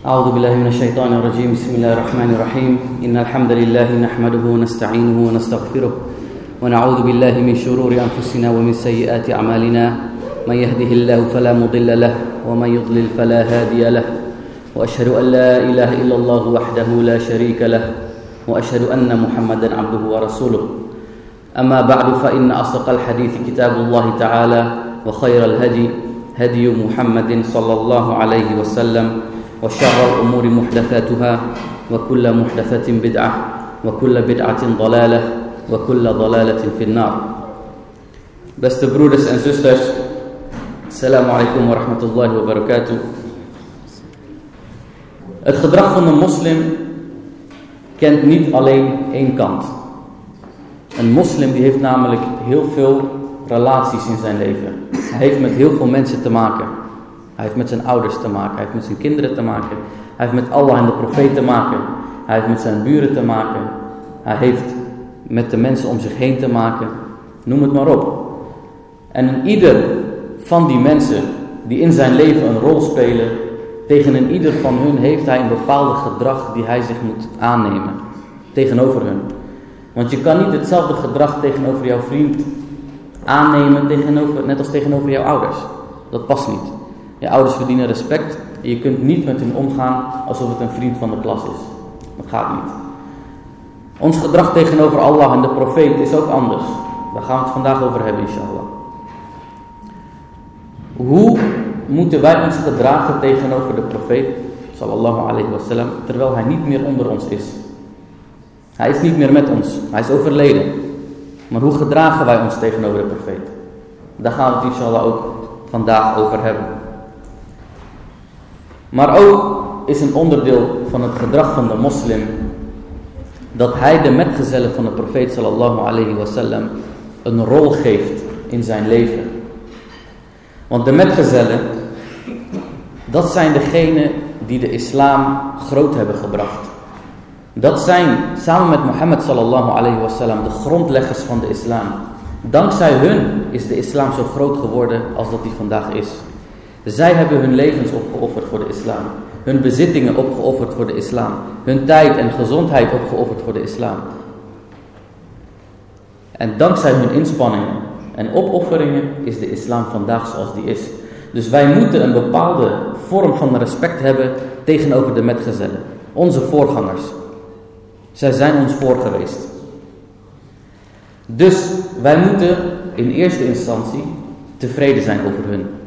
أعوذ بالله من الشيطان الرجيم. بسم الله الرحمن الرحيم. إن الحمد لله نحمده ونستعينه ونستغفره ونعوذ بالله من شرور أنفسنا ومن سيئات أعمالنا. من يهده الله فلا مضل له ومن يضلل فلا هادي له. وأشهد أن لا إله إلا الله وحده لا شريك له. وأشهد أن محمدا عبده ورسوله. أما بعد فإن أصدق الحديث كتاب الله تعالى وخير الهدي هدي محمد صلى الله عليه وسلم. وشر الأمور محدثاتها وكل محدثة بدعة وكل بدعة ضلالة وكل ضلالة في النار Beste broeders en zusters, Assalamu alaikum wa rahmatullahi wa barakatuh. Het gedrag van een moslim kent niet alleen één kant. Een moslim die heeft namelijk heel veel relaties in zijn leven. Hij heeft met heel veel mensen te maken. Hij heeft met zijn ouders te maken. Hij heeft met zijn kinderen te maken. Hij heeft met Allah en de profeet te maken. Hij heeft met zijn buren te maken. Hij heeft met de mensen om zich heen te maken. Noem het maar op. En ieder van die mensen die in zijn leven een rol spelen, tegen een ieder van hun heeft hij een bepaalde gedrag die hij zich moet aannemen. Tegenover hun. Want je kan niet hetzelfde gedrag tegenover jouw vriend aannemen, tegenover, net als tegenover jouw ouders. Dat past niet. Je ouders verdienen respect en je kunt niet met hen omgaan alsof het een vriend van de klas is. Dat gaat niet. Ons gedrag tegenover Allah en de profeet is ook anders. Daar gaan we het vandaag over hebben, inshallah. Hoe moeten wij ons gedragen tegenover de profeet, sallallahu alayhi wasallam, terwijl hij niet meer onder ons is? Hij is niet meer met ons, hij is overleden. Maar hoe gedragen wij ons tegenover de profeet? Daar gaan we het inshallah ook vandaag over hebben. Maar ook is een onderdeel van het gedrag van de moslim dat hij de metgezellen van de profeet sallallahu alayhi wasallam een rol geeft in zijn leven. Want de metgezellen, dat zijn degenen die de islam groot hebben gebracht. Dat zijn samen met Mohammed sallallahu alayhi wasallam de grondleggers van de islam. Dankzij hun is de islam zo groot geworden als dat die vandaag is. Zij hebben hun levens opgeofferd voor de islam. Hun bezittingen opgeofferd voor de islam. Hun tijd en gezondheid opgeofferd voor de islam. En dankzij hun inspanningen en opofferingen is de islam vandaag zoals die is. Dus wij moeten een bepaalde vorm van respect hebben tegenover de metgezellen. Onze voorgangers. Zij zijn ons voor geweest. Dus wij moeten in eerste instantie tevreden zijn over hun.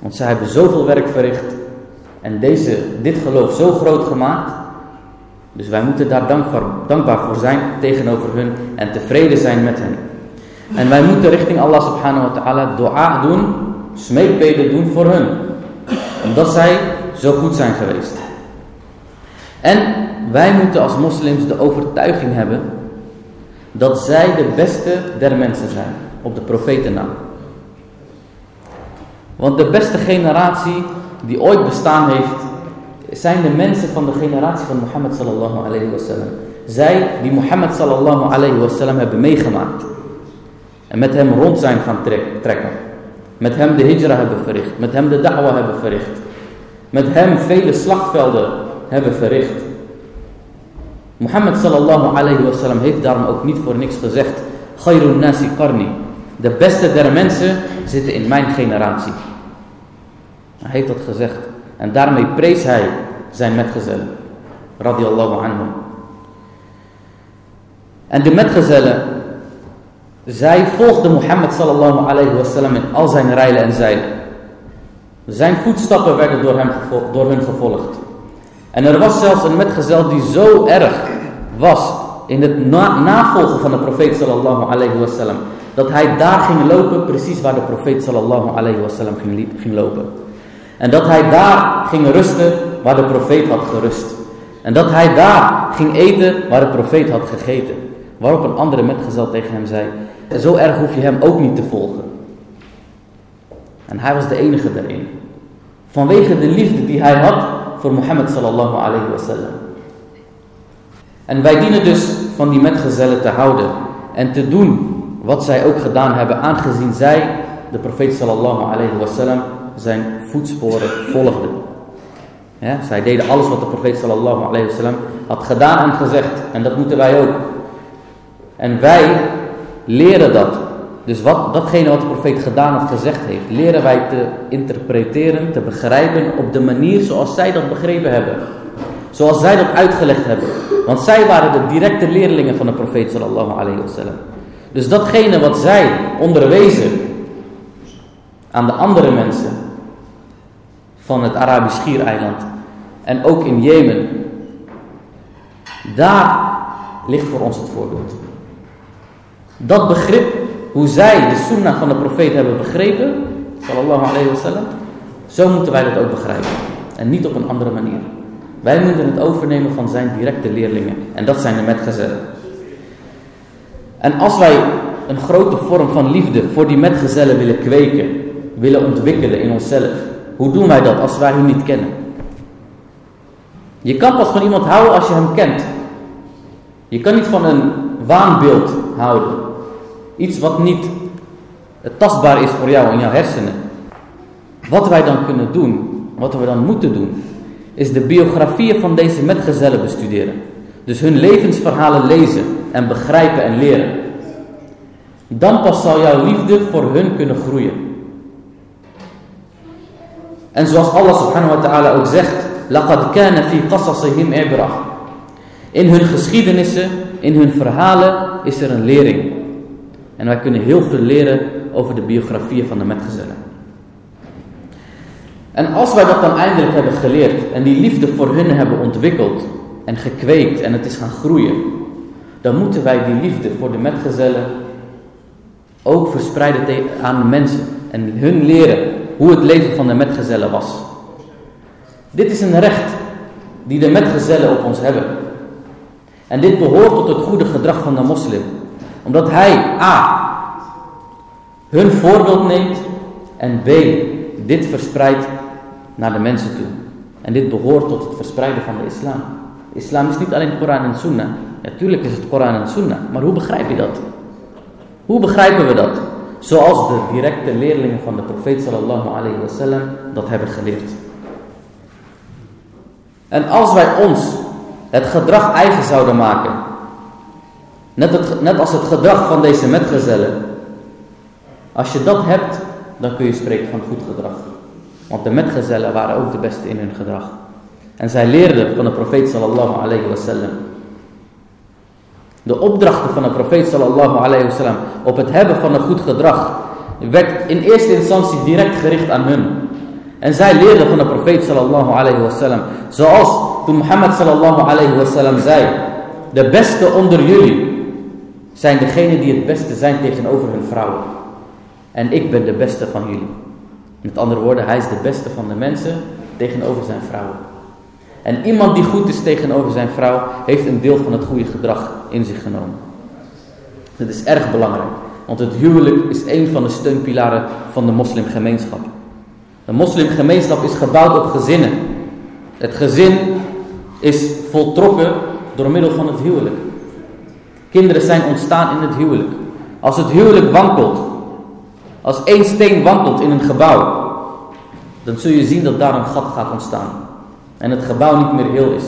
Want zij hebben zoveel werk verricht en deze, dit geloof zo groot gemaakt. Dus wij moeten daar dankbaar, dankbaar voor zijn tegenover hun en tevreden zijn met hen. En wij moeten richting Allah subhanahu wa ta'ala dua doen, smeekbeden doen voor hun. Omdat zij zo goed zijn geweest. En wij moeten als moslims de overtuiging hebben dat zij de beste der mensen zijn. Op de profetennaam. Want de beste generatie die ooit bestaan heeft, zijn de mensen van de generatie van Mohammed sallallahu alayhi wasallam. Zij die Mohammed sallallahu alayhi wasallam hebben meegemaakt. En met hem rond zijn gaan trekken. Met hem de hijra hebben verricht. Met hem de da'wa hebben verricht. Met hem vele slagvelden hebben verricht. Mohammed sallallahu alayhi wasallam heeft daarom ook niet voor niks gezegd. Khairun nasi qarni. De beste der mensen zitten in mijn generatie. Hij heeft dat gezegd. En daarmee prees hij zijn metgezellen. Radiallahu anhum. En de metgezellen, zij volgden Mohammed sallallahu alayhi wasallam in al zijn rijlen en zeilen. Zijn voetstappen werden door, hem door hun gevolgd. En er was zelfs een metgezel die zo erg was in het na navolgen van de profeet sallallahu alayhi wasallam. Dat hij daar ging lopen precies waar de profeet sallallahu alayhi wasallam ging lopen. En dat hij daar ging rusten waar de profeet had gerust. En dat hij daar ging eten waar de profeet had gegeten. Waarop een andere metgezel tegen hem zei, zo erg hoef je hem ook niet te volgen. En hij was de enige daarin. Vanwege de liefde die hij had voor Mohammed sallallahu alayhi wasallam. En wij dienen dus van die metgezellen te houden en te doen wat zij ook gedaan hebben, aangezien zij, de profeet sallallahu alayhi wasallam, zijn voetsporen volgden. Ja, zij deden alles wat de profeet sallallahu alayhi wasallam had gedaan en gezegd. En dat moeten wij ook. En wij leren dat. Dus wat, datgene wat de profeet gedaan of gezegd heeft, leren wij te interpreteren, te begrijpen op de manier zoals zij dat begrepen hebben. Zoals zij dat uitgelegd hebben. Want zij waren de directe leerlingen van de profeet sallallahu alayhi wasallam. Dus datgene wat zij onderwezen aan de andere mensen van het Arabisch Schiereiland en ook in Jemen, daar ligt voor ons het voorbeeld. Dat begrip, hoe zij de sunnah van de profeet hebben begrepen, sallallahu alayhi wasallam, zo moeten wij dat ook begrijpen. En niet op een andere manier. Wij moeten het overnemen van zijn directe leerlingen. En dat zijn de metgezellen. En als wij een grote vorm van liefde voor die metgezellen willen kweken, willen ontwikkelen in onszelf, hoe doen wij dat als wij hem niet kennen? Je kan pas van iemand houden als je hem kent. Je kan niet van een waanbeeld houden. Iets wat niet tastbaar is voor jou in jouw hersenen. Wat wij dan kunnen doen, wat we dan moeten doen, is de biografieën van deze metgezellen bestuderen. Dus hun levensverhalen lezen en begrijpen en leren. Dan pas zal jouw liefde voor hun kunnen groeien. En zoals Allah subhanahu wa ta'ala ook zegt, لَقَدْ كَانَ فِي قَصَصِهِمْ إِبْرَةً In hun geschiedenissen, in hun verhalen is er een lering. En wij kunnen heel veel leren over de biografieën van de metgezellen. En als wij dat dan eindelijk hebben geleerd en die liefde voor hun hebben ontwikkeld en gekweekt en het is gaan groeien, dan moeten wij die liefde voor de metgezellen ook verspreiden aan mensen en hun leren hoe het leven van de metgezellen was. Dit is een recht die de metgezellen op ons hebben. En dit behoort tot het goede gedrag van de moslim. Omdat hij A. hun voorbeeld neemt en B. dit verspreidt naar de mensen toe. En dit behoort tot het verspreiden van de islam. Islam is niet alleen Koran en Sunnah. Natuurlijk is het Koran en Sunnah. Maar hoe begrijp je dat? Hoe begrijpen we dat? Zoals de directe leerlingen van de profeet sallallahu alayhi wasallam dat hebben geleerd. En als wij ons het gedrag eigen zouden maken, net, het, net als het gedrag van deze metgezellen, als je dat hebt, dan kun je spreken van goed gedrag. Want de metgezellen waren ook de beste in hun gedrag. En zij leerden van de profeet sallallahu alayhi wasallam. De opdrachten van de profeet sallallahu alayhi wasallam op het hebben van een goed gedrag werd in eerste instantie direct gericht aan hun. En zij leerden van de profeet sallallahu alayhi wasallam. Zoals toen Mohammed sallallahu alayhi wasallam zei. De beste onder jullie zijn degenen die het beste zijn tegenover hun vrouwen. En ik ben de beste van jullie. Met andere woorden, hij is de beste van de mensen tegenover zijn vrouwen. En iemand die goed is tegenover zijn vrouw, heeft een deel van het goede gedrag in zich genomen. Dat is erg belangrijk, want het huwelijk is een van de steunpilaren van de moslimgemeenschap. De moslimgemeenschap is gebouwd op gezinnen. Het gezin is voltrokken door middel van het huwelijk. Kinderen zijn ontstaan in het huwelijk. Als het huwelijk wankelt, als één steen wankelt in een gebouw, dan zul je zien dat daar een gat gaat ontstaan. En het gebouw niet meer heel is.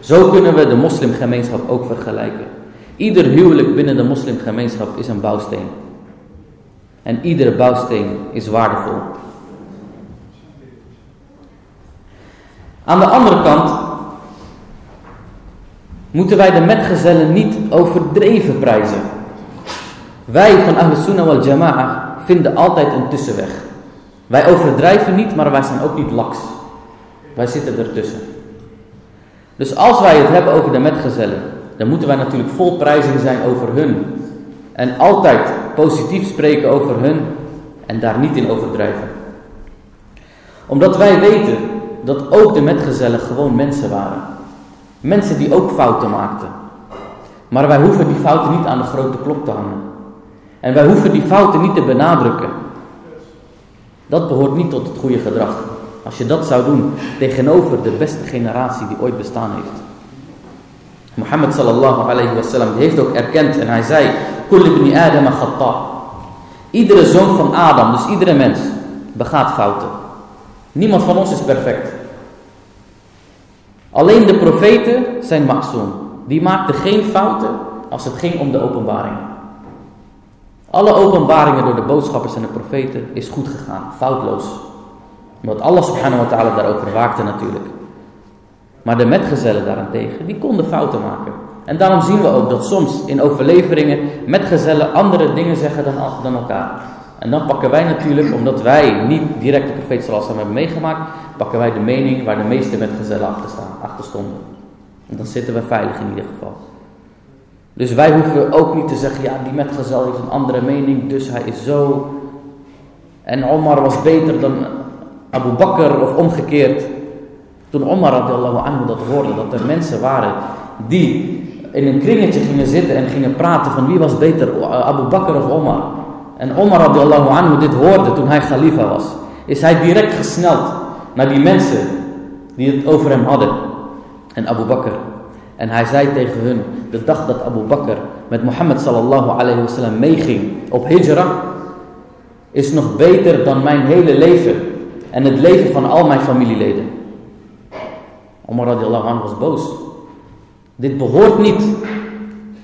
Zo kunnen we de moslimgemeenschap ook vergelijken. Ieder huwelijk binnen de moslimgemeenschap is een bouwsteen. En iedere bouwsteen is waardevol. Aan de andere kant moeten wij de metgezellen niet overdreven prijzen. Wij van Ahl Sunnah wal Jama'a vinden altijd een tussenweg. Wij overdrijven niet, maar wij zijn ook niet laks. Wij zitten ertussen. Dus als wij het hebben over de metgezellen, dan moeten wij natuurlijk vol prijzing zijn over hun. En altijd positief spreken over hun en daar niet in overdrijven. Omdat wij weten dat ook de metgezellen gewoon mensen waren. Mensen die ook fouten maakten. Maar wij hoeven die fouten niet aan de grote klok te hangen. En wij hoeven die fouten niet te benadrukken. Dat behoort niet tot het goede gedrag. Als je dat zou doen tegenover de beste generatie die ooit bestaan heeft. Mohammed sallallahu alayhi wa sallam heeft ook erkend en hij zei: Kul ibn Adam. Iedere zoon van Adam, dus iedere mens, begaat fouten. Niemand van ons is perfect. Alleen de profeten zijn ma'soom. Die maakten geen fouten als het ging om de openbaring. Alle openbaringen door de boodschappers en de profeten is goed gegaan, foutloos. Omdat Allah subhanahu wa ta'ala daarover waakte natuurlijk. Maar de metgezellen daarentegen, die konden fouten maken. En daarom zien we ook dat soms in overleveringen metgezellen andere dingen zeggen dan, dan elkaar. En dan pakken wij natuurlijk, omdat wij niet direct de profeet sallallahu hebben meegemaakt, pakken wij de mening waar de meeste metgezellen achter, staan, achter stonden. En dan zitten we veilig in ieder geval. Dus wij hoeven ook niet te zeggen, ja die metgezel heeft een andere mening, dus hij is zo. En Omar was beter dan Abu Bakr of omgekeerd. Toen Omar radiallahu anhu dat hoorde, dat er mensen waren die in een kringetje gingen zitten en gingen praten van wie was beter, Abu Bakr of Omar. En Omar radiallahu anhu dit hoorde toen hij khalifa was, is hij direct gesneld naar die mensen die het over hem hadden. En Abu Bakr. En hij zei tegen hun, de dag dat Abu Bakr met Mohammed sallallahu alayhi wasallam meeging op hijra, is nog beter dan mijn hele leven en het leven van al mijn familieleden. Omar radiallahu anhu was boos. Dit behoort niet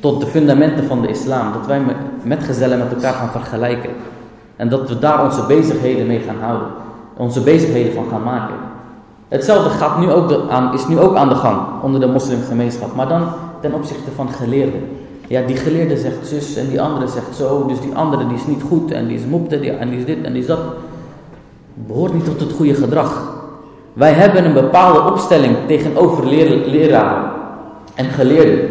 tot de fundamenten van de islam. Dat wij met gezellen met elkaar gaan vergelijken. En dat we daar onze bezigheden mee gaan houden. Onze bezigheden van gaan maken. Hetzelfde gaat nu ook aan, is nu ook aan de gang onder de moslimgemeenschap. Maar dan ten opzichte van geleerden. Ja, die geleerde zegt zus en die andere zegt zo. Dus die andere die is niet goed en die is moepte en die is dit en die is dat. Behoort niet tot het goede gedrag. Wij hebben een bepaalde opstelling tegenover leraren en geleerden.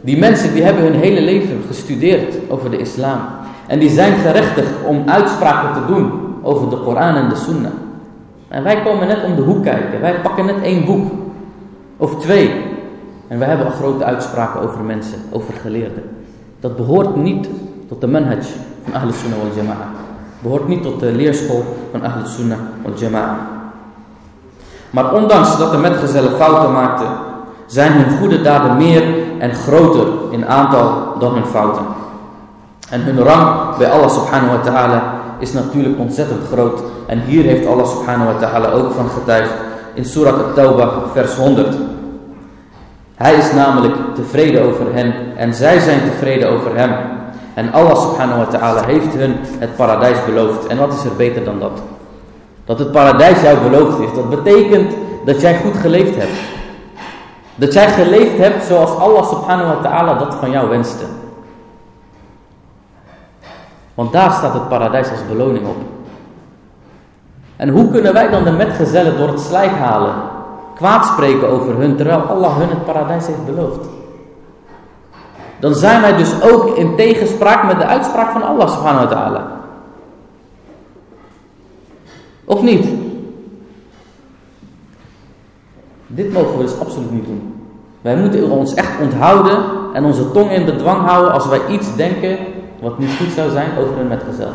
Die mensen die hebben hun hele leven gestudeerd over de islam. En die zijn gerechtigd om uitspraken te doen over de Koran en de Sunnah. En wij komen net om de hoek kijken. Wij pakken net één boek. Of twee. En wij hebben grote uitspraken over mensen, over geleerden. Dat behoort niet tot de manhaj van Ahl Sunnah wal Jama'a. Behoort niet tot de leerschool van Ahl Sunnah wal Jama'a. Maar ondanks dat de metgezellen fouten maakten, zijn hun goede daden meer en groter in aantal dan hun fouten. En hun rang bij Allah subhanahu wa ta'ala is natuurlijk ontzettend groot. En hier heeft Allah subhanahu wa ta'ala ook van getuigd in Surah At-Tawbah vers 100. Hij is namelijk tevreden over hen en zij zijn tevreden over hem. En Allah subhanahu wa ta'ala heeft hun het paradijs beloofd. En wat is er beter dan dat? Dat het paradijs jou beloofd is. Dat betekent dat jij goed geleefd hebt. Dat jij geleefd hebt zoals Allah subhanahu wa ta'ala dat van jou wenste. Want daar staat het paradijs als beloning op. En hoe kunnen wij dan de metgezellen door het slijk halen? Kwaad spreken over hun, terwijl Allah hun het paradijs heeft beloofd. Dan zijn wij dus ook in tegenspraak met de uitspraak van Allah subhanahu wa ta'ala. Of niet? Dit mogen we dus absoluut niet doen. Wij moeten ons echt onthouden en onze tong in bedwang houden als wij iets denken wat niet goed zou zijn over hun metgezel.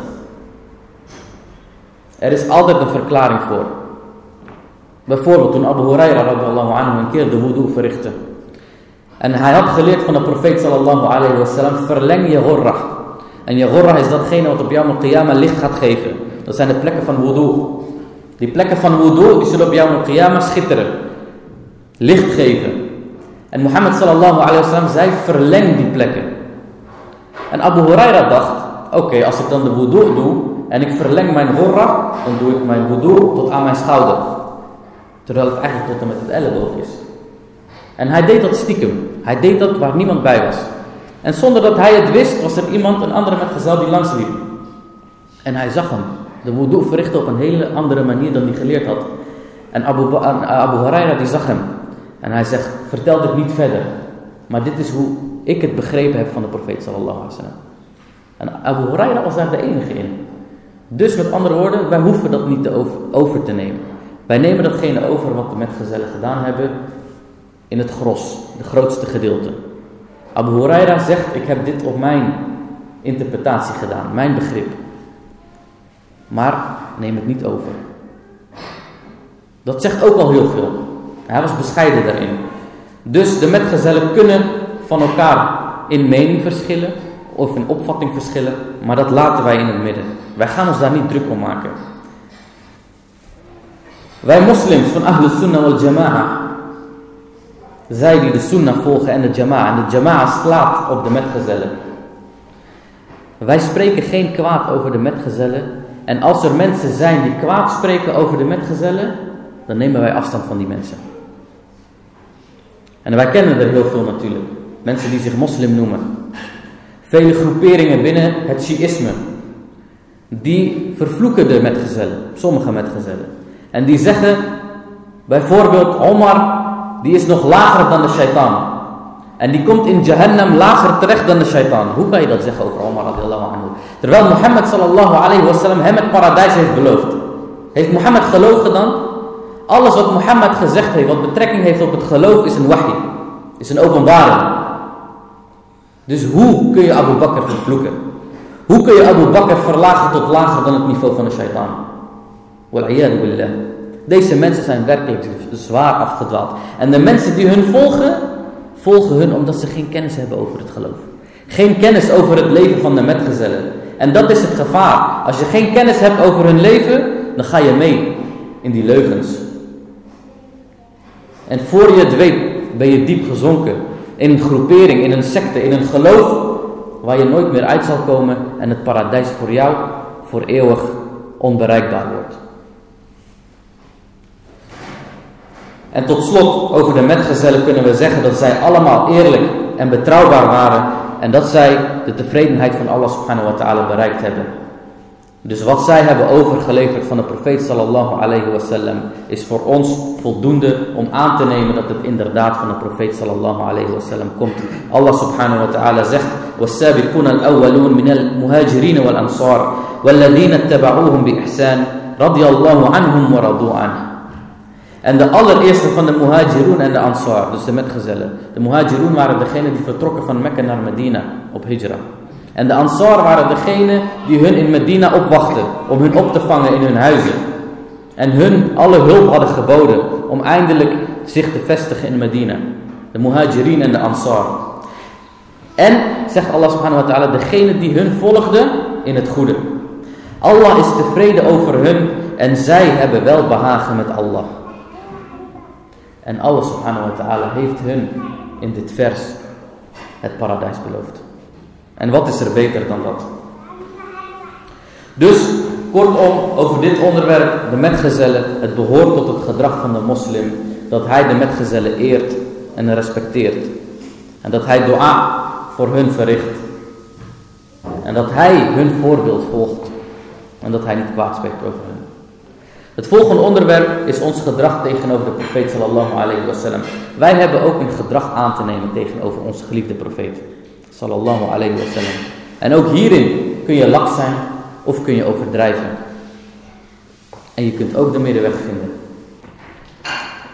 Er is altijd een verklaring voor. Bijvoorbeeld toen Abu Huraira anhu een keer de wudu verrichtte. En hij had geleerd van de profeet sallallahu alayhi wasallam, verleng je ghurra. En je ghurra is datgene wat op jouw qiyamah licht gaat geven. Dat zijn de plekken van wudu. Die plekken van wudu die zullen op jouw qiyamah schitteren. Licht geven. En Mohammed sallallahu alayhi wasallam zei, verleng die plekken. En Abu Huraira dacht, oké, als ik dan de wudu doe en ik verleng mijn ghurra, dan doe ik mijn wudu tot aan mijn schouder. Terwijl het eigenlijk tot en met het elleboog is. En hij deed dat stiekem. Hij deed dat waar niemand bij was. En zonder dat hij het wist, was er iemand, een andere metgezel die langs liep. En hij zag hem. De wudu verrichtte op een hele andere manier dan hij geleerd had. En Abu, Abu Huraira die zag hem. En hij zegt, vertel dit niet verder. Maar dit is hoe ik het begrepen heb van de profeet sallallahu alaihi wasallam. En Abu Huraira was daar de enige in. Dus met andere woorden, wij hoeven dat niet over, over, te nemen. Wij nemen datgene over wat de metgezellen gedaan hebben in het gros, de grootste gedeelte. Abu Huraira zegt, ik heb dit op mijn interpretatie gedaan, mijn begrip. Maar neem het niet over. Dat zegt ook al heel veel. Hij was bescheiden daarin. Dus de metgezellen kunnen van elkaar in mening verschillen of in opvatting verschillen, maar dat laten wij in het midden. Wij gaan ons daar niet druk om maken. Wij moslims van Ahlus Sunnah wal Jama'a, Zij die de sunnah volgen en de jama'a. En de jama'a slaat op de metgezellen. Wij spreken geen kwaad over de metgezellen. En als er mensen zijn die kwaad spreken over de metgezellen, dan nemen wij afstand van die mensen. En wij kennen er heel veel natuurlijk. Mensen die zich moslim noemen. Vele groeperingen binnen het Shiïsme. Die vervloeken de metgezellen. Sommige metgezellen. En die zeggen, bijvoorbeeld Omar, die is nog lager dan de shaitaan. En die komt in Jahannam lager terecht dan de shaitaan. Hoe kan je dat zeggen over Omar radiallahu anhu? Terwijl Mohammed sallallahu alayhi wasallam hem het paradijs heeft beloofd. Heeft Mohammed geloofd dan? Alles wat Mohammed gezegd heeft, wat betrekking heeft op het geloof, is een wahi. Is een openbaring. Dus hoe kun je Abu Bakr vervloeken? Hoe kun je Abu Bakr verlagen tot lager dan het niveau van de shaitaan? Wal'iyadu billah. Deze mensen zijn werkelijk zwaar afgedwaald. En de mensen die hun volgen, volgen hun omdat ze geen kennis hebben over het geloof. Geen kennis over het leven van de metgezellen. En dat is het gevaar. Als je geen kennis hebt over hun leven, dan ga je mee in die leugens. En voor je het weet, ben je diep gezonken in een groepering, in een secte, in een geloof waar je nooit meer uit zal komen en het paradijs voor jou voor eeuwig onbereikbaar wordt. En tot slot, over de metgezellen kunnen we zeggen dat zij allemaal eerlijk en betrouwbaar waren en dat zij de tevredenheid van Allah subhanahu wa ta'ala bereikt hebben. Dus wat zij hebben overgeleverd van de profeet sallallahu alayhi wasallam is voor ons voldoende om aan te nemen dat het inderdaad van de profeet sallallahu alayhi wasallam komt. Allah subhanahu wa ta'ala zegt: "Was-sabiquna al-awwalun min al-muhajirin wal-ansar wal-ladina ittaba'uuhum anhum wa radu anhu." En de allereerste van de muhajirun en de ansar, dus de metgezellen. De muhajirun waren degenen die vertrokken van Mekka naar Medina op hijra. En de ansar waren degenen die hun in Medina opwachten om hun op te vangen in hun huizen. En hun alle hulp hadden geboden om eindelijk zich te vestigen in Medina. De muhajirin en de ansar. En, zegt Allah subhanahu wa ta'ala, degene die hun volgden in het goede. Allah is tevreden over hun en zij hebben wel behagen met Allah. En Allah subhanahu wa ta'ala heeft hun in dit vers het paradijs beloofd. En wat is er beter dan dat? Dus, kortom, over dit onderwerp, de metgezellen, het behoort tot het gedrag van de moslim, dat hij de metgezellen eert en respecteert. En dat hij dua voor hun verricht. En dat hij hun voorbeeld volgt. En dat hij niet kwaad spreekt over hen. Het volgende onderwerp is ons gedrag tegenover de profeet sallallahu alayhi wasallam. Wij hebben ook een gedrag aan te nemen tegenover onze geliefde profeet sallallahu alayhi wasallam. En ook hierin kun je lak zijn of kun je overdrijven. En je kunt ook de middenweg vinden.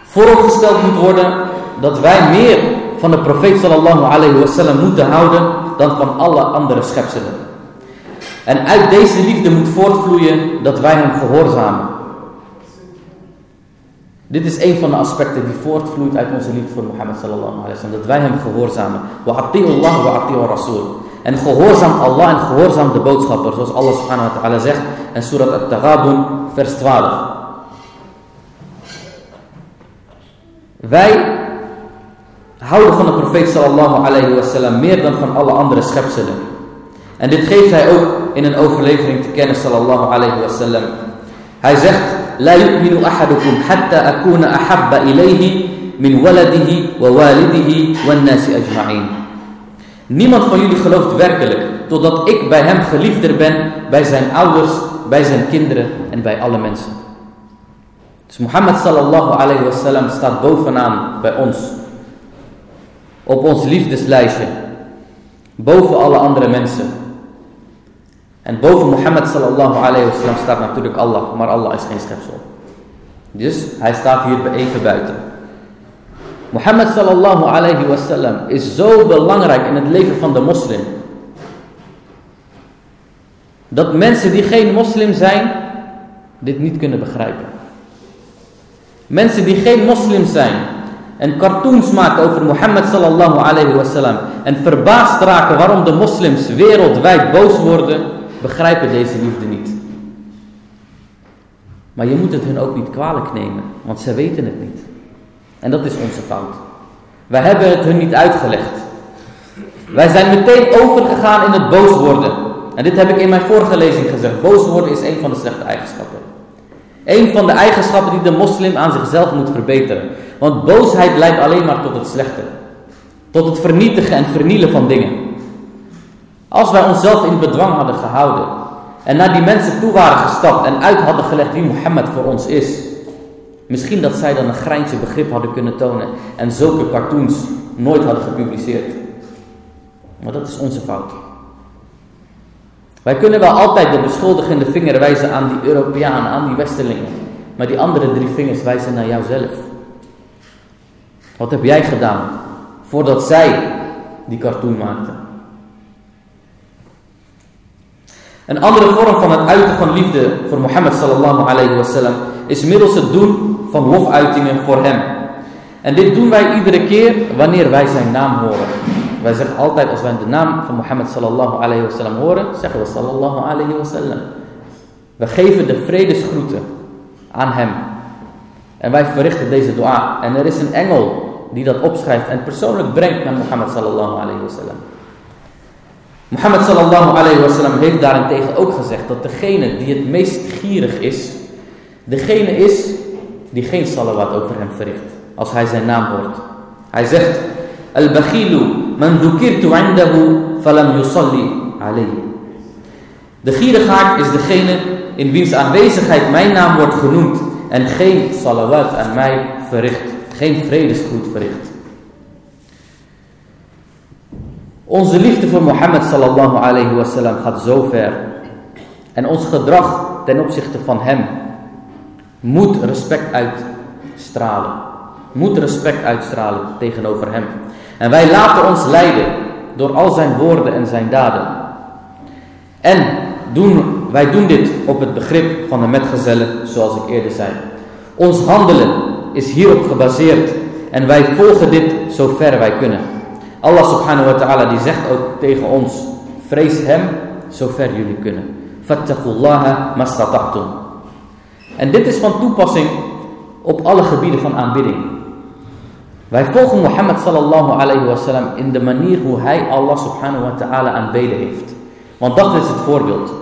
Vooropgesteld moet worden dat wij meer van de profeet sallallahu alayhi wasallam moeten houden dan van alle andere schepselen. En uit deze liefde moet voortvloeien dat wij hem gehoorzamen. Dit is een van de aspecten die voortvloeit uit onze liefde voor Mohammed sallallahu alaihi wasallam. Dat wij hem gehoorzamen. Wa Allah wa ati'u rasul. En gehoorzaam Allah en gehoorzaam de boodschapper. Zoals Allah subhanahu wa ta'ala zegt in surat At-Taghabun vers 12. Wij houden van de profeet sallallahu alayhi wasallam meer dan van alle andere schepselen. En dit geeft hij ook in een overlevering te kennen sallallahu alayhi wasallam. Hij zegt La yu'minu ahadukum hatta akuna ahabba ilayhi min waladihi wa walidihi wa nasi ajma'in. Niemand van jullie gelooft werkelijk totdat ik bij hem geliefder ben, bij zijn ouders, bij zijn kinderen en bij alle mensen. Dus Mohammed sallallahu alayhi wa sallam staat bovenaan bij ons. Op ons liefdeslijstje. Boven alle andere mensen. En boven Mohammed sallallahu alayhi wa sallam staat natuurlijk Allah, maar Allah is geen schepsel. Dus hij staat hier even buiten. Mohammed sallallahu alayhi wa sallam is zo belangrijk in het leven van de moslim. Dat mensen die geen moslim zijn, dit niet kunnen begrijpen. Mensen die geen moslim zijn en cartoons maken over Mohammed sallallahu alayhi wa sallam en verbaasd raken waarom de moslims wereldwijd boos worden, begrijpen deze liefde niet. Maar je moet het hun ook niet kwalijk nemen, want zij weten het niet. En dat is onze fout. Wij hebben het hun niet uitgelegd. Wij zijn meteen overgegaan in het boos worden. En dit heb ik in mijn vorige lezing gezegd. Boos worden is een van de slechte eigenschappen. Een van de eigenschappen die de moslim aan zichzelf moet verbeteren. Want boosheid leidt alleen maar tot het slechte. Tot het vernietigen en vernielen van dingen. Als wij onszelf in bedwang hadden gehouden. En naar die mensen toe waren gestapt en uit hadden gelegd wie Mohammed voor ons is. Misschien dat zij dan een greintje begrip hadden kunnen tonen. En zulke cartoons nooit hadden gepubliceerd. Maar dat is onze fout. Wij kunnen wel altijd de beschuldigende vinger wijzen aan die Europeanen, aan die Westerlingen. Maar die andere drie vingers wijzen naar jouzelf. Wat heb jij gedaan voordat zij die cartoon maakten? Een andere vorm van het uiten van liefde voor Mohammed sallallahu alayhi wasallam is middels het doen van lofuitingen voor hem. En dit doen wij iedere keer wanneer wij zijn naam horen. Wij zeggen altijd als wij de naam van Mohammed sallallahu alayhi wasallam horen, zeggen we sallallahu alayhi wasallam. We geven de vredesgroeten aan hem. En wij verrichten deze dua. En er is een engel die dat opschrijft en persoonlijk brengt naar Mohammed sallallahu alayhi wasallam. Mohammed sallallahu alayhi wasallam heeft daarentegen ook gezegd dat degene die het meest gierig is, degene is die geen salawat over hem verricht, als hij zijn naam hoort. Hij zegt, Al-Bakhilu man dhukirtu indahu falam yusalli alayhi. De gierigaard is degene in wiens aanwezigheid mijn naam wordt genoemd en geen salawat aan mij verricht, geen vredesgroet verricht. Onze liefde voor Mohammed sallallahu alayhi wasallam gaat zo ver. En ons gedrag ten opzichte van hem moet respect uitstralen. Moet respect uitstralen tegenover hem. En wij laten ons leiden door al zijn woorden en zijn daden. En doen, wij doen dit op het begrip van de metgezellen, zoals ik eerder zei. Ons handelen is hierop gebaseerd en wij volgen dit zo ver wij kunnen. Allah subhanahu wa ta'ala die zegt ook tegen ons, vrees hem zo ver jullie kunnen. Fattakullaha mastata'tum. En dit is van toepassing op alle gebieden van aanbidding. Wij volgen Mohammed sallallahu alayhi wa sallam in de manier hoe hij Allah subhanahu wa ta'ala aanbeden heeft. Want dat is het voorbeeld.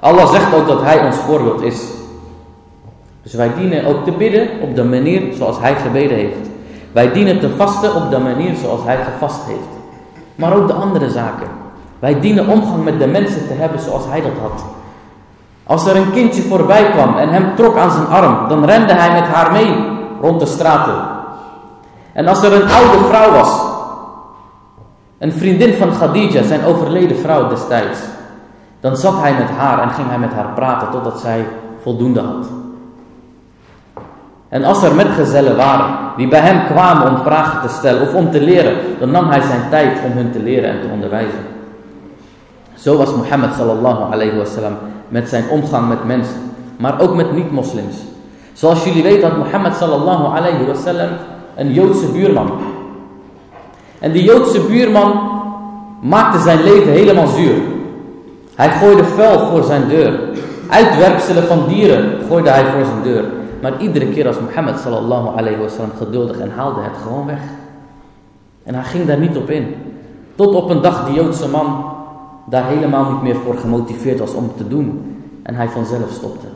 Allah zegt ook dat hij ons voorbeeld is. Dus wij dienen ook te bidden op de manier zoals hij gebeden heeft. Wij dienen te vasten op de manier zoals hij gevast heeft. Maar ook de andere zaken. Wij dienen omgang met de mensen te hebben zoals hij dat had. Als er een kindje voorbij kwam en hem trok aan zijn arm, dan rende hij met haar mee rond de straten. En als er een oude vrouw was, een vriendin van Khadija, zijn overleden vrouw destijds, dan zat hij met haar en ging hij met haar praten totdat zij voldoende had. En als er metgezellen waren die bij hem kwamen om vragen te stellen of om te leren, dan nam hij zijn tijd om hun te leren en te onderwijzen. Zo was Mohammed sallallahu alayhi wasallam met zijn omgang met mensen, maar ook met niet-moslims. Zoals jullie weten had Mohammed sallallahu alayhi wasallam een Joodse buurman. En die Joodse buurman maakte zijn leven helemaal zuur. Hij gooide vuil voor zijn deur. Uitwerpselen van dieren gooide hij voor zijn deur. Maar iedere keer als Mohammed sallallahu alayhi wasallam geduldig en haalde het gewoon weg. En hij ging daar niet op in. Tot op een dag die Joodse man daar helemaal niet meer voor gemotiveerd was om het te doen. En hij vanzelf stopte.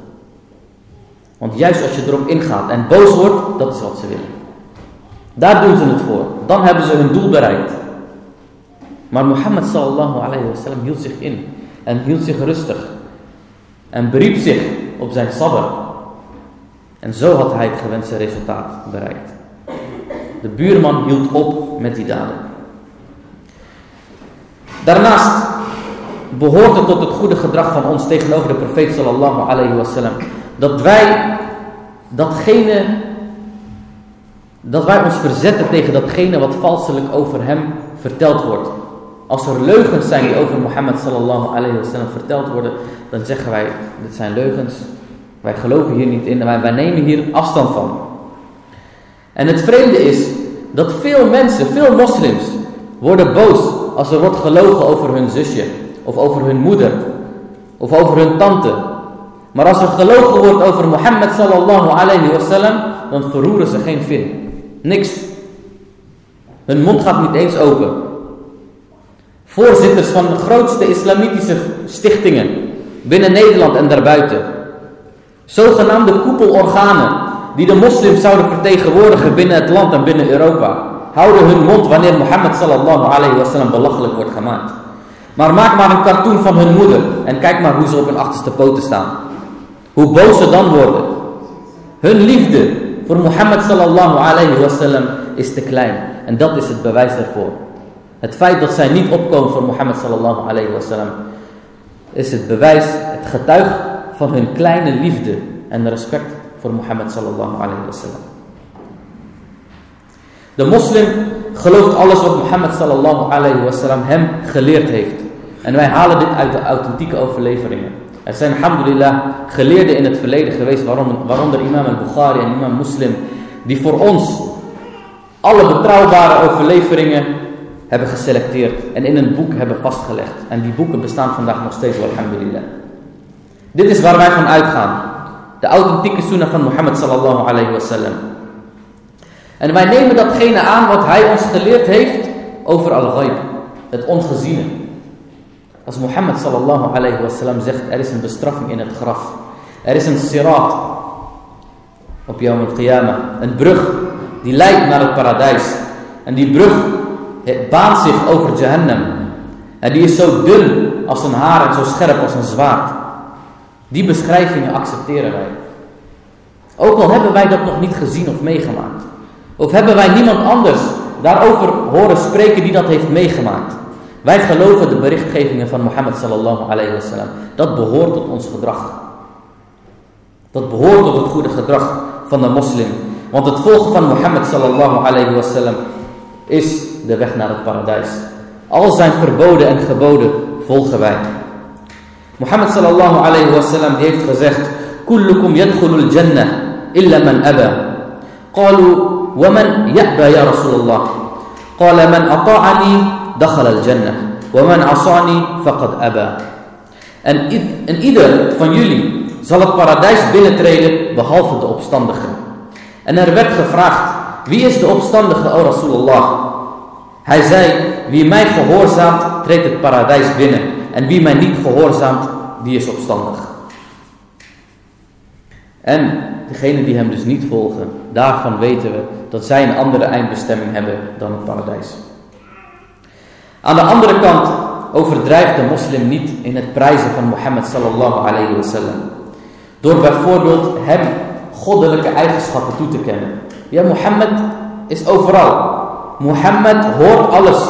Want juist als je erop ingaat en boos wordt, dat is wat ze willen. Daar doen ze het voor. Dan hebben ze hun doel bereikt. Maar Mohammed sallallahu alayhi wasallam hield zich in. En hield zich rustig. En beriep zich op zijn sabber. En zo had hij het gewenste resultaat bereikt. De buurman hield op met die daden. Daarnaast behoort het tot het goede gedrag van ons tegenover de profeet sallallahu alayhi wasallam. Dat wij datgene, dat wij ons verzetten tegen datgene wat valselijk over hem verteld wordt. Als er leugens zijn die over Mohammed sallallahu alayhi wasallam verteld worden, dan zeggen wij, dit zijn leugens. Wij geloven hier niet in wij, wij nemen hier afstand van. En het vreemde is dat veel mensen, veel moslims, worden boos als er wordt gelogen over hun zusje of over hun moeder, of over hun tante. Maar als er gelogen wordt over Mohammed sallallahu alayhi wasallam, dan verroeren ze geen vin. Niks. Hun mond gaat niet eens open. Voorzitters van de grootste islamitische stichtingen binnen Nederland en daarbuiten. Zogenaamde koepelorganen die de moslims zouden vertegenwoordigen binnen het land en binnen Europa. Houden hun mond wanneer Mohammed sallallahu alayhi wasallam belachelijk wordt gemaakt. Maar maak maar een cartoon van hun moeder en kijk maar hoe ze op hun achterste poten staan. Hoe boos ze dan worden. Hun liefde voor Mohammed sallallahu alayhi wasallam is te klein. En dat is het bewijs daarvoor. Het feit dat zij niet opkomen voor Mohammed sallallahu alayhi wasallam is het bewijs, het getuig van hun kleine liefde en respect voor Mohammed sallallahu alayhi wasallam. De moslim gelooft alles wat Mohammed sallallahu alayhi wasallam hem geleerd heeft. En wij halen dit uit de authentieke overleveringen. Er zijn alhamdulillah geleerden in het verleden geweest, waaronder imam al-Bukhari en imam Muslim, die voor ons alle betrouwbare overleveringen hebben geselecteerd en in een boek hebben vastgelegd. En die boeken bestaan vandaag nog steeds, alhamdulillah. Dit is waar wij van uitgaan. De authentieke sunnah van Mohammed sallallahu alayhi wasallam. En wij nemen datgene aan wat hij ons geleerd heeft over al-ghaib, het ongeziene. Als Mohammed sallallahu alayhi wasallam zegt, er is een bestraffing in het graf. Er is een sirat op Yawm al-Qiyamah. Een brug die leidt naar het paradijs. En die brug baant zich over Jahannam. En die is zo dun als een haar en zo scherp als een zwaard. Die beschrijvingen accepteren wij. Ook al hebben wij dat nog niet gezien of meegemaakt. Of hebben wij niemand anders daarover horen spreken die dat heeft meegemaakt. Wij geloven de berichtgevingen van Mohammed sallallahu alayhi wasallam. Dat behoort tot ons gedrag. Dat behoort tot het goede gedrag van de moslim. Want het volgen van Mohammed sallallahu alayhi wasallam is de weg naar het paradijs. Al zijn verboden en geboden volgen wij. Mohammed sallallahu alayhi wasallam heeft gezegd: "Kullukum yadkhulul jannah illa man aba." قالوا ومن يأبى يا رسول الله قال من أطاعني دخل الجنة ومن عصاني فقد أبى en, en ieder van jullie zal het paradijs binnentreden behalve de opstandigen. En er werd gevraagd, wie is de opstandige, o Rasulullah? Hij zei, wie mij gehoorzaamt, treedt het paradijs binnen. En wie mij niet gehoorzaamt, die is opstandig. En degenen die hem dus niet volgen, daarvan weten we dat zij een andere eindbestemming hebben dan het paradijs. Aan de andere kant overdrijft de moslim niet in het prijzen van Mohammed sallallahu alayhi wasallam. Door bijvoorbeeld hem goddelijke eigenschappen toe te kennen. Ja, Mohammed is overal. Mohammed hoort alles.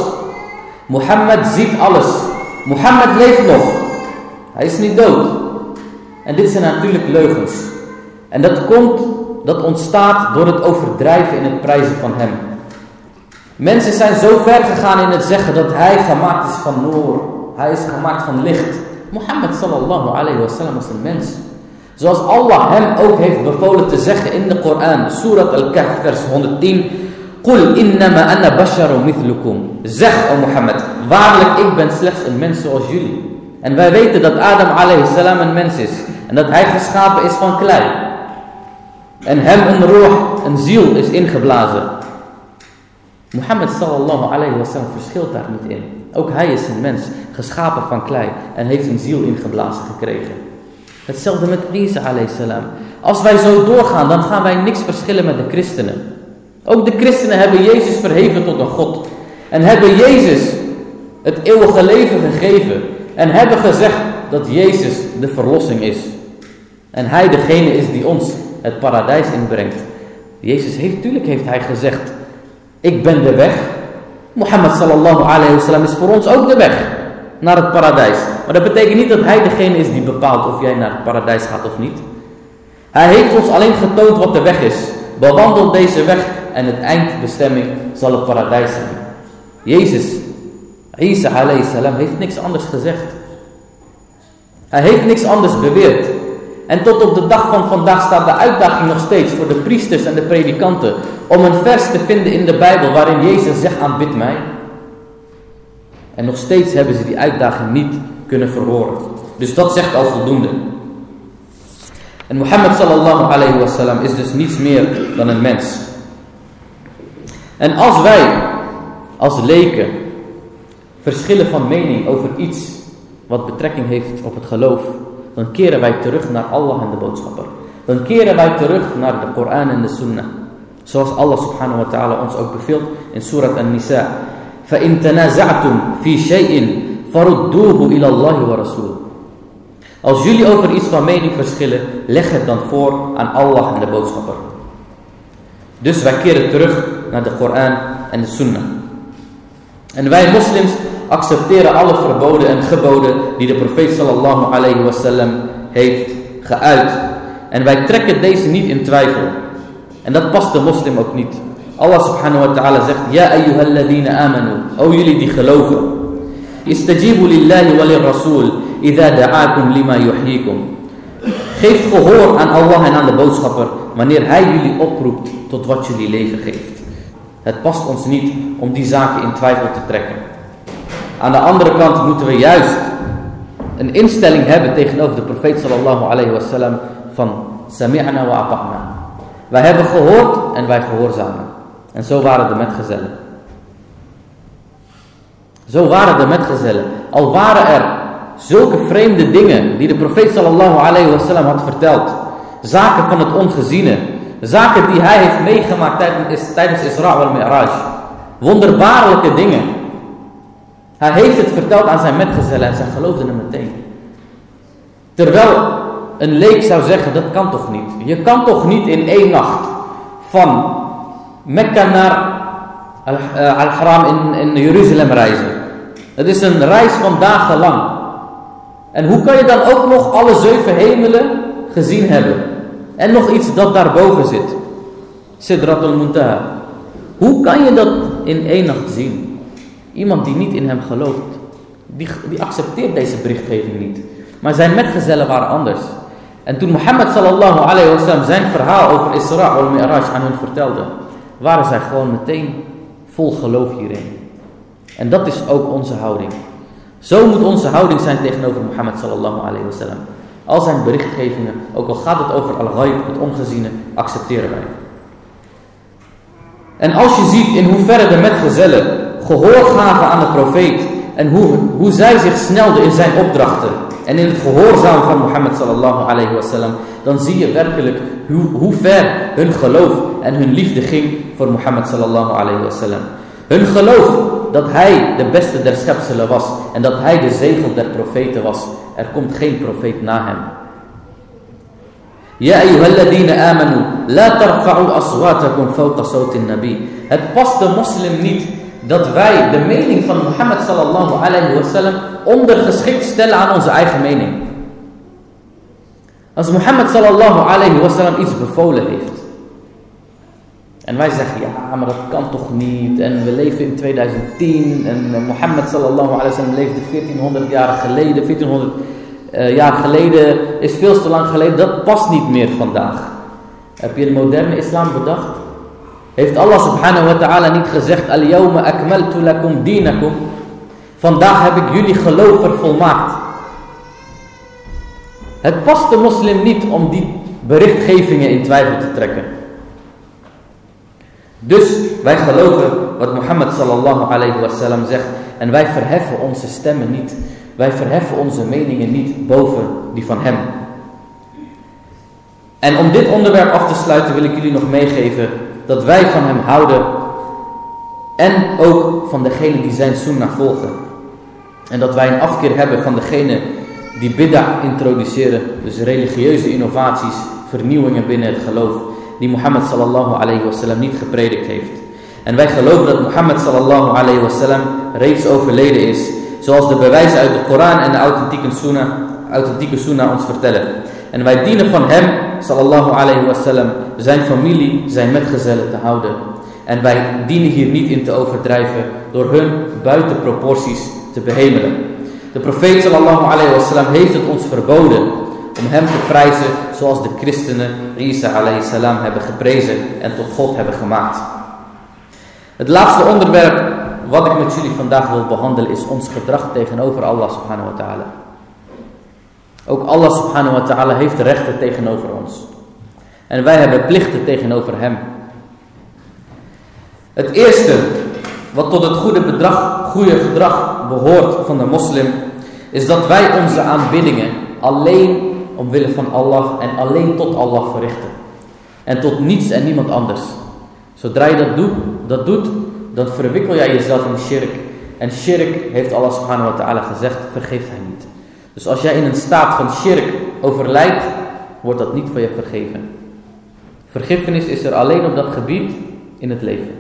Mohammed ziet alles. Mohammed leeft nog. Hij is niet dood. En dit zijn natuurlijk leugens. En dat komt, dat ontstaat door het overdrijven in het prijzen van hem. Mensen zijn zo ver gegaan in het zeggen dat hij gemaakt is van noor. Hij is gemaakt van licht. Mohammed sallallahu alayhi wa sallam is een mens. Zoals Allah hem ook heeft bevolen te zeggen in de Koran, Surat Al-Kahf, vers 110. Qul innama anna basharu mithlukum. Zeg, o Mohammed, waarlijk ik ben slechts een mens zoals jullie. En wij weten dat Adam alayhi een mens is. En dat hij geschapen is van klei. En hem een roh, een ziel is ingeblazen. Mohammed sallallahu alayhi wa sallam verschilt daar niet in. Ook hij is een mens, geschapen van klei en heeft een ziel ingeblazen gekregen. Hetzelfde met Isa alayhi salam. Als wij zo doorgaan, dan gaan wij niks verschillen met de christenen. Ook de christenen hebben Jezus verheven tot een God. En hebben Jezus het eeuwige leven gegeven. En hebben gezegd dat Jezus de verlossing is. En hij degene is die ons het paradijs inbrengt. Jezus heeft, natuurlijk heeft hij gezegd, ik ben de weg. Mohammed sallallahu alayhi wa sallam is voor ons ook de weg naar het paradijs. Maar dat betekent niet dat hij degene is die bepaalt of jij naar het paradijs gaat of niet. Hij heeft ons alleen getoond wat de weg is. Bewandel deze weg en het eindbestemming zal het paradijs zijn. Jezus, Isa alayhi salam, heeft niks anders gezegd. Hij heeft niks anders beweerd. En tot op de dag van vandaag staat de uitdaging nog steeds voor de priesters en de predikanten om een vers te vinden in de Bijbel waarin Jezus zegt aanbid mij. En nog steeds hebben ze die uitdaging niet kunnen verhoren. Dus dat zegt al voldoende. En Mohammed sallallahu alayhi wa is dus niets meer dan een mens. En als wij als leken verschillen van mening over iets wat betrekking heeft op het geloof, dan keren wij terug naar Allah en de boodschapper. Dan keren wij terug naar de Koran en de Sunnah. Zoals Allah subhanahu wa ta'ala ons ook beveelt in Surat An-Nisa. فَإِن تَنَازَعْتُمْ فِي شَيْءٍ فَرُدُّوهُ إِلَى اللَّهِ وَرَسُولُهُ als jullie over iets van mening verschillen, leg het dan voor aan Allah en de boodschapper. Dus wij keren terug naar de Koran en de Sunnah. En wij moslims accepteren alle verboden en geboden die de profeet sallallahu alayhi wasallam heeft geuit. En wij trekken deze niet in twijfel. En dat past de moslim ook niet. Allah subhanahu wa ta'ala zegt, Ja ayyuhalladina amanu, o jullie die geloven. Istajibu lillahi wa lirrasul, idha da'akum lima yuhyikum. Geef gehoor aan Allah en aan de boodschapper, wanneer hij jullie oproept tot wat jullie leven geeft. Het past ons niet om die zaken in twijfel te trekken. Aan de andere kant moeten we juist een instelling hebben tegenover de profeet sallallahu alayhi wasallam van sami'na wa ata'na. Wij hebben gehoord en wij gehoorzamen. En zo waren de metgezellen. Zo waren de metgezellen. Al waren er zulke vreemde dingen die de profeet sallallahu alayhi wasallam had verteld. Zaken van het ongeziene. Zaken die hij heeft meegemaakt tijdens, tijdens Isra wal Mi'raj. Wonderbaarlijke dingen. Hij heeft het verteld aan zijn metgezellen en zij geloofden hem meteen. Terwijl een leek zou zeggen, dat kan toch niet. Je kan toch niet in één nacht van Mekka naar Al-Haram in, Jeruzalem reizen. Het is een reis van dagenlang. En hoe kan je dan ook nog alle zeven hemelen gezien hebben? En nog iets dat daarboven zit. Sidratul Muntaha. Hoe kan je dat in één nacht zien? Iemand die niet in hem gelooft, die, die accepteert deze berichtgeving niet. Maar zijn metgezellen waren anders. En toen Mohammed sallallahu alayhi wa sallam zijn verhaal over Isra wal Mi'raj aan hun vertelde, waren zij gewoon meteen vol geloof hierin. En dat is ook onze houding. Zo moet onze houding zijn tegenover Mohammed sallallahu alayhi wa sallam. Al zijn berichtgevingen, ook al gaat het over al-ghaib, het ongeziene, accepteren wij. En als je ziet in hoeverre de metgezellen gehoor gaven aan de profeet en hoe, hoe zij zich snelden in zijn opdrachten en in het gehoorzaam van Mohammed sallallahu alayhi wasallam, dan zie je werkelijk hoe, hoe ver hun geloof en hun liefde ging voor Mohammed sallallahu alayhi wasallam. Hun geloof dat hij de beste der schepselen was en dat hij de zegel der profeten was. Er komt geen profeet na hem. Het past de moslim niet dat wij de mening van Mohammed sallallahu alayhi wasallam ondergeschikt stellen aan onze eigen mening. Als Mohammed sallallahu alayhi wasallam iets bevolen heeft. En wij zeggen, ja, maar dat kan toch niet. En we leven in 2010. En Mohammed sallallahu alayhi wasallam leefde 1400 jaar geleden. 1400 uh, jaar geleden is veel te lang geleden. Dat past niet meer vandaag. Heb je de moderne islam bedacht? Heeft Allah subhanahu wa ta'ala niet gezegd, Al-yawma akmaltu lakum dinakum. Vandaag heb ik jullie geloof vervolmaakt. Het past de moslim niet om die berichtgevingen in twijfel te trekken. Dus wij geloven wat Mohammed sallallahu alayhi wa sallam zegt. En wij verheffen onze stemmen niet. Wij verheffen onze meningen niet boven die van hem. En om dit onderwerp af te sluiten wil ik jullie nog meegeven dat wij van hem houden. En ook van degene die zijn sunnah volgen. En dat wij een afkeer hebben van degene die bid'ah introduceren. Dus religieuze innovaties, vernieuwingen binnen het geloof. Die Mohammed sallallahu alayhi wasallam niet gepredikt heeft. En wij geloven dat Mohammed sallallahu alayhi wasallam reeds overleden is. Zoals de bewijzen uit de Koran en de authentieke sunnah, authentieke sunnah ons vertellen. En wij dienen van hem, sallallahu alayhi wasallam, zijn familie, zijn metgezellen te houden. En wij dienen hier niet in te overdrijven door hun buiten proporties te behemelen. De profeet sallallahu alayhi wasallam heeft het ons verboden om hem te prijzen zoals de christenen Isa alayhi salam hebben geprezen en tot God hebben gemaakt. Het laatste onderwerp wat ik met jullie vandaag wil behandelen is ons gedrag tegenover Allah subhanahu wa ta'ala. Ook Allah subhanahu wa ta'ala heeft rechten tegenover ons. En wij hebben plichten tegenover hem. Het eerste wat tot het goede, goede gedrag behoort van de moslim, is dat wij onze aanbiddingen alleen omwille van Allah en alleen tot Allah verrichten. En tot niets en niemand anders. Zodra je dat doet, dat doet dan verwikkel jij jezelf in shirk. En shirk, heeft Allah subhanahu wa ta'ala gezegd, vergeeft hij niet. Dus als jij in een staat van shirk overlijdt, wordt dat niet voor je vergeven. Vergiffenis is er alleen op dat gebied in het leven.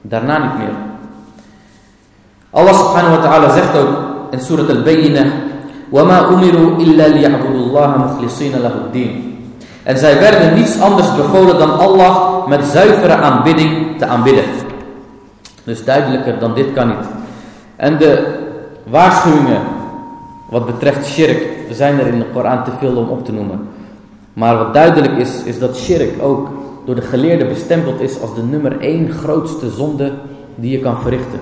Daarna niet meer. Allah subhanahu wa ta'ala zegt ook in Surat al-Bayyinah وَمَا أُمِرُوا إِلَّا لِيَعْبُدُوا اللَّهَ مُخْلِصِينَ لَهُ الدِّينَ En zij werden niets anders bevolen dan Allah met zuivere aanbidding te aanbidden. Dus duidelijker dan dit kan niet. En de waarschuwingen wat betreft shirk zijn er in de Koran te veel om op te noemen. Maar wat duidelijk is, is dat shirk ook door de geleerden bestempeld is als de nummer één grootste zonde die je kan verrichten.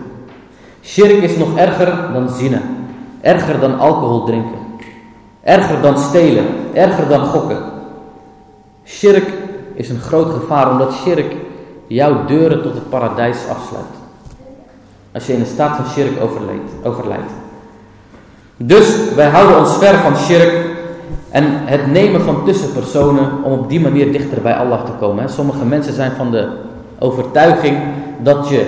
Shirk is nog erger dan zina, erger dan alcohol drinken, erger dan stelen, erger dan gokken. Shirk is een groot gevaar omdat shirk jouw deuren tot het paradijs afsluit. Als je in een staat van shirk overlijdt. Dus wij houden ons ver van shirk en het nemen van tussenpersonen om op die manier dichter bij Allah te komen. Sommige mensen zijn van de overtuiging dat je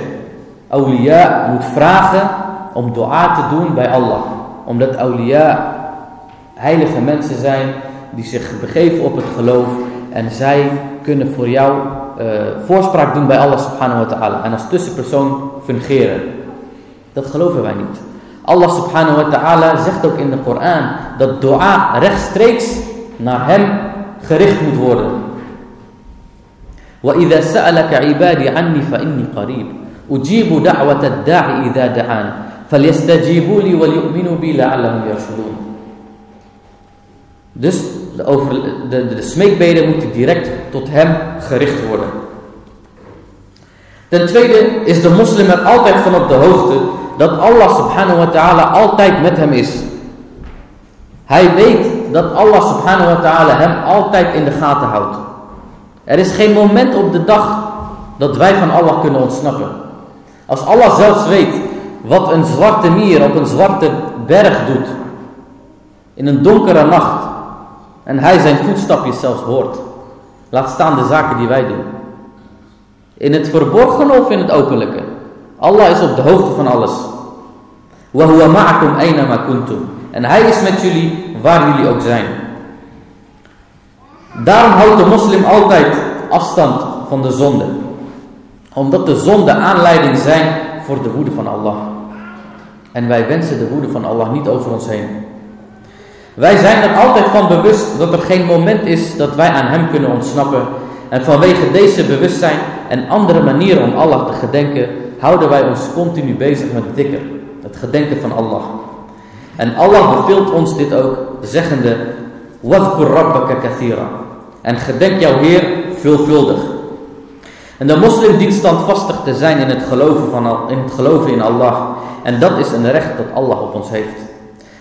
awliya moet vragen om dua te doen bij Allah Omdat awliya heilige mensen zijn die zich begeven op het geloof en zij kunnen voor jou uh, voorspraak doen bij Allah subhanahu wa ta'ala en als tussenpersoon fungeren. Dat geloven wij niet. Allah subhanahu wa ta'ala zegt ook in de Koran dat dua rechtstreeks naar hem gericht moet worden. وَإِذَا سَأَلَكَ عِبَادِي عَنِّي فَإِنِّي قَرِيبٌ أُجِيبُ دَعْوَةَ الدَّاعِ إِذَا دَعَانِ فَلْيَسْتَجِيبُوا لِي وَلْيُؤْمِنُوا بِي لَعَلَّهُمْ يَرْشُدُونَ Dus de, over, de, de, de smeekbeden moeten direct tot hem gericht worden. Ten tweede is de moslim er altijd van op de hoogte dat Allah subhanahu wa ta'ala altijd met hem is. Hij weet dat Allah subhanahu wa ta'ala hem altijd in de gaten houdt. Er is geen moment op de dag dat wij van Allah kunnen ontsnappen. Als Allah zelfs weet wat een zwarte mier op een zwarte berg doet. In een donkere nacht. En hij zijn voetstapjes zelfs hoort. Laat staan de zaken die wij doen. In het verborgene of in het openlijke. Allah is op de hoogte van alles. وَهُوَ مَعَكُمْ أَيْنَمَا كُنْتُمْ En hij is met jullie waar jullie ook zijn. Daarom houdt de moslim altijd afstand van de zonde. Omdat de zonde aanleiding zijn voor de woede van Allah. En wij wensen de woede van Allah niet over ons heen. Wij zijn er altijd van bewust dat er geen moment is dat wij aan hem kunnen ontsnappen. En vanwege deze bewustzijn en andere manieren om Allah te gedenken, houden wij ons continu bezig met dikker, het gedenken van Allah. En Allah beveelt ons dit ook, zeggende, وَذْكُرْ رَبَّكَ كَثِيرًا En gedenk jouw Heer veelvuldig. En de moslim dient standvastig te zijn in het, geloven van, in het geloven in Allah. En dat is een recht dat Allah op ons heeft.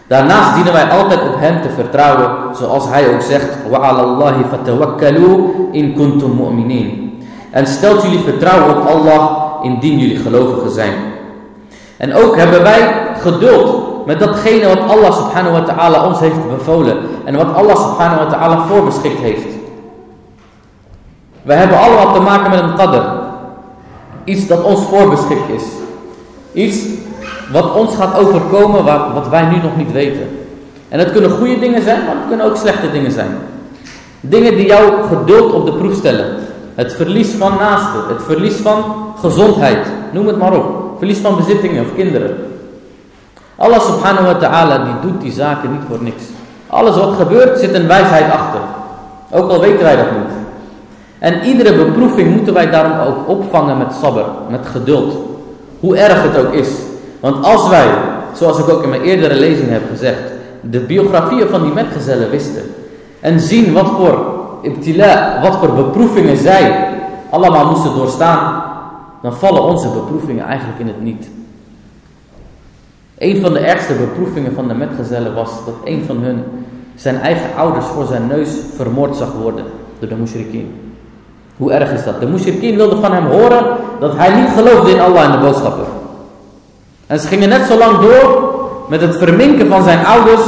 Daarnaast dienen wij altijd op hem te vertrouwen, zoals hij ook zegt, وَعَلَى اللَّهِ فَتَوَكَّلُوا إِن كُنْتُم مُؤْمِنِينَ En stelt jullie vertrouwen op Allah, indien jullie gelovigen zijn. En ook hebben wij geduld met datgene wat Allah subhanahu wa ta'ala ons heeft bevolen. En wat Allah subhanahu wa ta'ala voorbeschikt heeft. Wij hebben allemaal te maken met een qadr. Iets dat ons voorbeschikt is. Iets wat ons gaat overkomen wat, wat wij nu nog niet weten. En het kunnen goede dingen zijn, maar het kunnen ook slechte dingen zijn. Dingen die jouw geduld op de proef stellen. Het verlies van naasten, het verlies van gezondheid, noem het maar op. Verlies van bezittingen of kinderen. Allah subhanahu wa ta'ala die doet die zaken niet voor niks. Alles wat gebeurt zit een wijsheid achter. Ook al weten wij dat niet. En iedere beproeving moeten wij daarom ook opvangen met sabber, met geduld. Hoe erg het ook is. Want als wij, zoals ik ook in mijn eerdere lezing heb gezegd, de biografieën van die metgezellen wisten. En zien wat voor ibtila, wat voor beproevingen zij allemaal moesten doorstaan. Dan vallen onze beproevingen eigenlijk in het niet. Een van de ergste beproevingen van de metgezellen was dat een van hun zijn eigen ouders voor zijn neus vermoord zag worden door de mushrikeen. Hoe erg is dat? De mushrikeen wilde van hem horen dat hij niet geloofde in Allah en de boodschappen. En ze gingen net zo lang door met het verminken van zijn ouders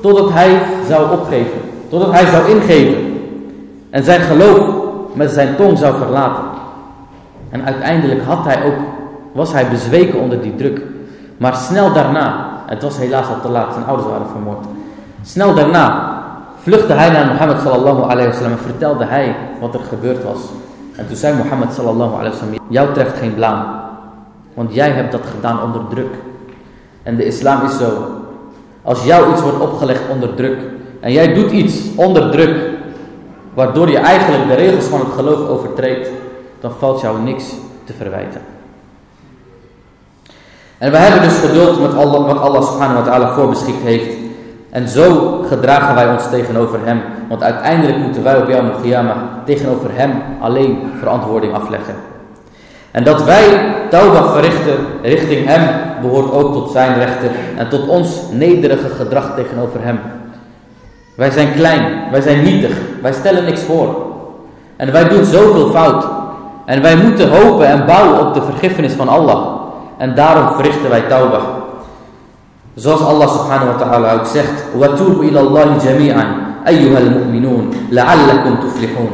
totdat hij zou opgeven. Totdat hij zou ingeven. En zijn geloof met zijn tong zou verlaten. En uiteindelijk had hij ook, was hij bezweken onder die druk. Maar snel daarna, het was helaas al te laat, zijn ouders waren vermoord. Snel daarna vluchtte hij naar Mohammed sallallahu alayhi wa sallam en vertelde hij wat er gebeurd was. En toen zei Mohammed sallallahu alayhi wa sallam, jou treft geen blaam. Want jij hebt dat gedaan onder druk. En de islam is zo. Als jou iets wordt opgelegd onder druk. En jij doet iets onder druk. Waardoor je eigenlijk de regels van het geloof overtreedt. Dan valt jou niks te verwijten. En we hebben dus geduld met Allah, wat Allah subhanahu wa ta'ala voorbeschikt heeft. En zo gedragen wij ons tegenover hem. Want uiteindelijk moeten wij op Yawm al tegenover hem alleen verantwoording afleggen. En dat wij tauba verrichten richting hem behoort ook tot zijn rechten en tot ons nederige gedrag tegenover hem. Wij zijn klein, wij zijn nietig, wij stellen niks voor. En wij doen zoveel fout. En wij moeten hopen en bouwen op de vergiffenis van Allah. En daarom verrichten wij tauba. Zoals Allah subhanahu wa ta'ala ook zegt. وَتُوبُ إِلَى اللَّهِ جَمِيعًا أَيُّهَا الْمُؤْمِنُونَ لَعَلَّكُمْ تُفْلِحُونَ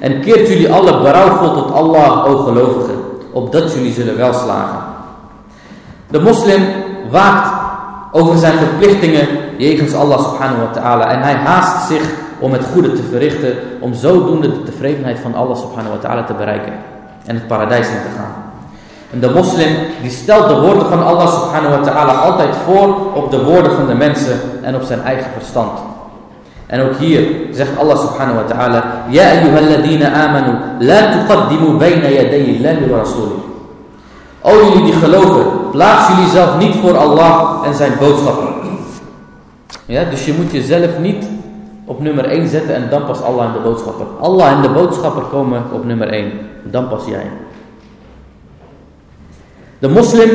En keert jullie alle berouwvol tot Allah, o gelovigen, opdat jullie zullen wel slagen. De moslim waakt over zijn verplichtingen jegens Allah subhanahu wa ta'ala. En hij haast zich om het goede te verrichten, om zodoende de tevredenheid van Allah subhanahu wa ta'ala te bereiken. En het paradijs in te gaan. En de moslim die stelt de woorden van Allah subhanahu wa ta'ala altijd voor op de woorden van de mensen en op zijn eigen verstand. En ook hier zegt Allah subhanahu wa ta'ala, Ja ayyuhalladina amanu, la tuqaddimu bayna yaday Allahi wa rasulih. O jullie die geloven, plaats jullie zelf niet voor Allah en zijn boodschapper. Ja, dus je moet jezelf niet op nummer 1 zetten en dan pas Allah en de boodschapper. Allah en de boodschapper komen op nummer 1, dan pas jij. De moslim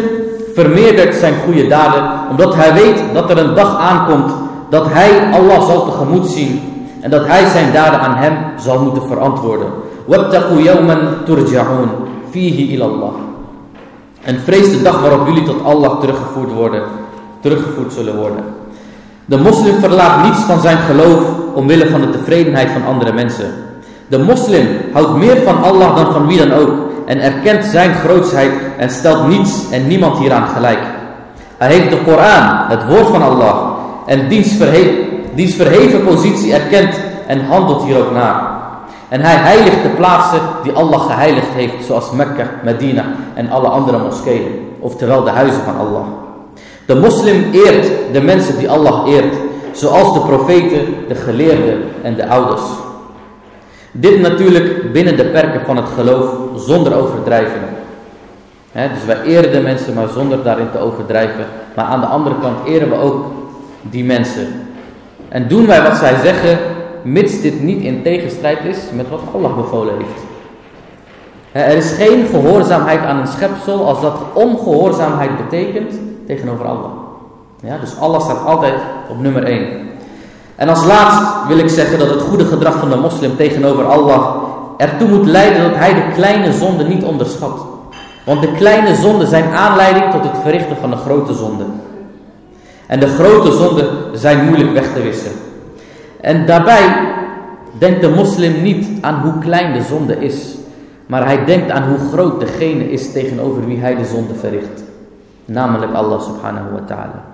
vermeerdert zijn goede daden omdat hij weet dat er een dag aankomt dat hij Allah zal tegemoet zien en dat hij zijn daden aan hem zal moeten verantwoorden. وَاتَّقُوا يَوْمًا تُرْجَعُونَ فِيهِ إِلَى اللَّهِ En vrees de dag waarop jullie tot Allah teruggevoerd worden, teruggevoerd zullen worden. De moslim verlaat niets van zijn geloof omwille van de tevredenheid van andere mensen. De moslim houdt meer van Allah dan van wie dan ook en erkent zijn grootsheid en stelt niets en niemand hieraan gelijk. Hij heeft de Koran, het woord van Allah, en diens, diens verheven positie erkent en handelt hier ook naar. En hij heiligt de plaatsen die Allah geheiligd heeft, zoals Mekka, Medina en alle andere moskeeën, oftewel de huizen van Allah. De moslim eert de mensen die Allah eert, zoals de profeten, de geleerden en de ouders. Dit natuurlijk binnen de perken van het geloof, zonder overdrijven. dus wij eren de mensen, maar zonder daarin te overdrijven. Maar aan de andere kant eren we ook die mensen. En doen wij wat zij zeggen, mits dit niet in tegenstrijd is met wat Allah bevolen heeft. Er is geen gehoorzaamheid aan een schepsel als dat ongehoorzaamheid betekent tegenover Allah. Ja, dus Allah staat altijd op nummer 1. En als laatst wil ik zeggen dat het goede gedrag van de moslim tegenover Allah ertoe moet leiden dat hij de kleine zonde niet onderschat. Want de kleine zonden zijn aanleiding tot het verrichten van de grote zonde. En de grote zonden zijn moeilijk weg te wissen. En daarbij denkt de moslim niet aan hoe klein de zonde is. Maar hij denkt aan hoe groot degene is tegenover wie hij de zonde verricht. Namelijk Allah subhanahu wa ta'ala.